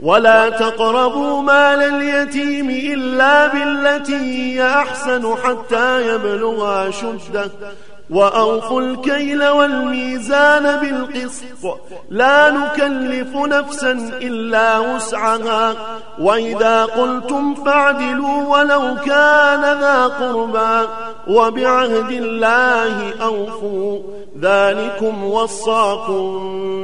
ولا تقربوا مال اليتيم إلا بالتي هي أحسن حتى يبلغ شده وأوفوا الكيل والميزان بالقسط لا نكلف نفسا إلا وسعها وإذا قلتم فاعدلوا ولو كان ذا قربا وبعهد الله أوفوا ذلكم وصاكم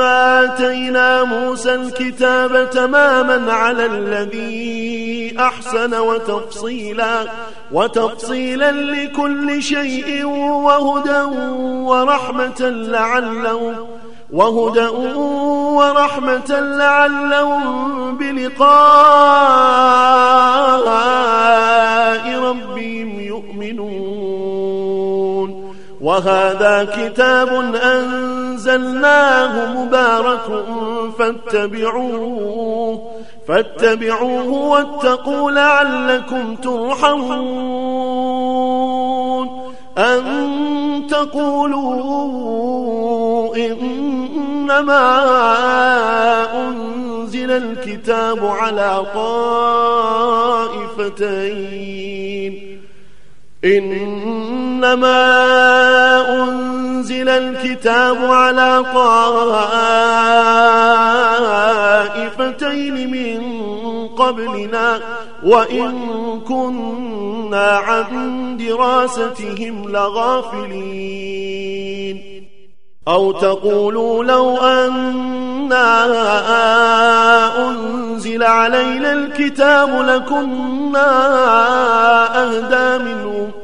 آتينا موسى الكتاب تماما على الذي أحسن وتفصيلا وتفصيلا لكل شيء وهدى ورحمة لعلهم وهدى ورحمة لعلهم بلقاء وهذا كتاب أنزلناه مبارك فاتبعوه فاتبعوه واتقوا لعلكم ترحمون. أن تقولوا إنما أنزل الكتاب على طائفتين. إنما أنزل الكتاب على طائفتين من قبلنا وإن كنا عن دراستهم لغافلين. أو تقولوا لو أنا أنزل علينا الكتاب لكنا أهدى منه